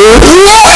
Yeah!